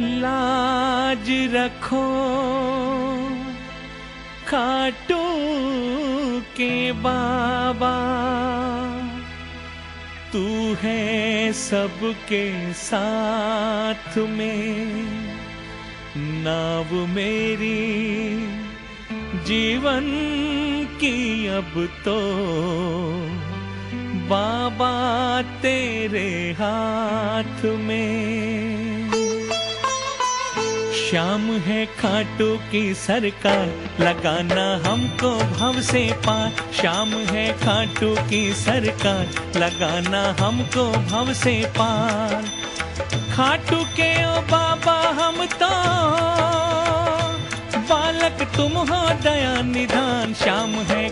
लाज रखो। खाटू के बाबा, तू है सबके साथ में। नाव मेरी जीवन की अब तो। बाबा तेरे हाथ में। श्याम है खाटू की सरकार, लगाना हमको भव से पार। श्याम है खाटू की सरकार, लगाना हमको भव से पार। खाटू के ओ बाबा हम तो बालक तुम हो दया निधान। श्याम है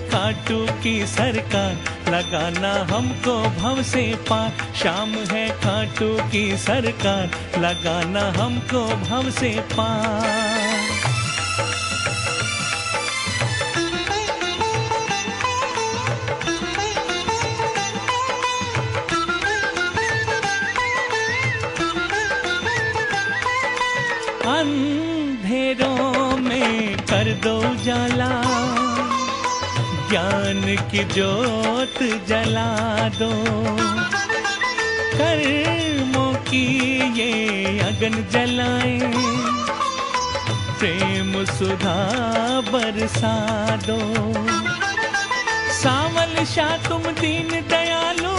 खाटू की सरकार, लगाना हमको भव से पार। श्याम है खाटू की सरकार, लगाना हमको भव से पार। अंधेरों में कर दो जाला ज्ञान की जोत जला दो। कर्मों की ये अगन जलाए। प्रेम सुधा बरसा दो। सावल शाह तुम दीन दयालु।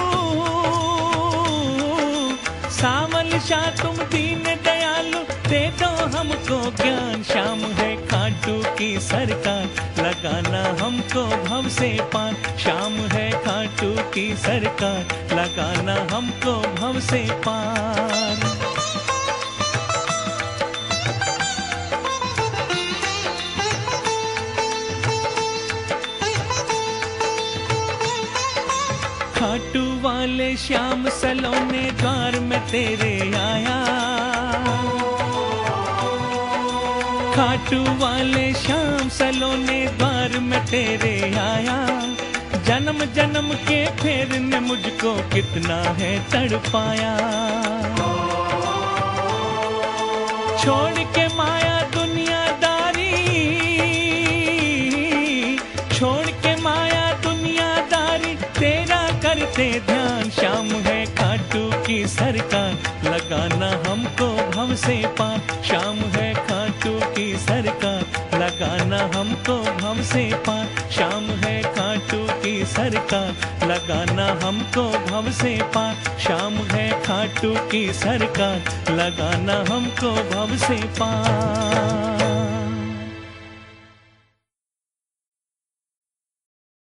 सावल शाह तुम दीन दयालु। दे दो हमको ज्ञान, श्याम है खाटू की सरकार। लगाना हमको भव से पार श्याम है खाटू की सरकार, लगाना हमको भव से पार खाटू वाले श्याम सलोने द्वार में तेरे आया खाटू वाले श्याम सलोने द्वार में तेरे आया। जन्म जन्म के फेर ने मुझको कितना है तड़पाया। छोड़ के माया दुनियादारी, छोड़ के माया दुनियादारी, तेरा करते ध्यान श्याम है खाटू की सरकार। लगाना हमको भव से पार श्याम है हमको भम से श्याम है खाटू की सरकार। लगाना हमको भम से पार श्याम है खाटू की सरकार। लगाना हमको भम से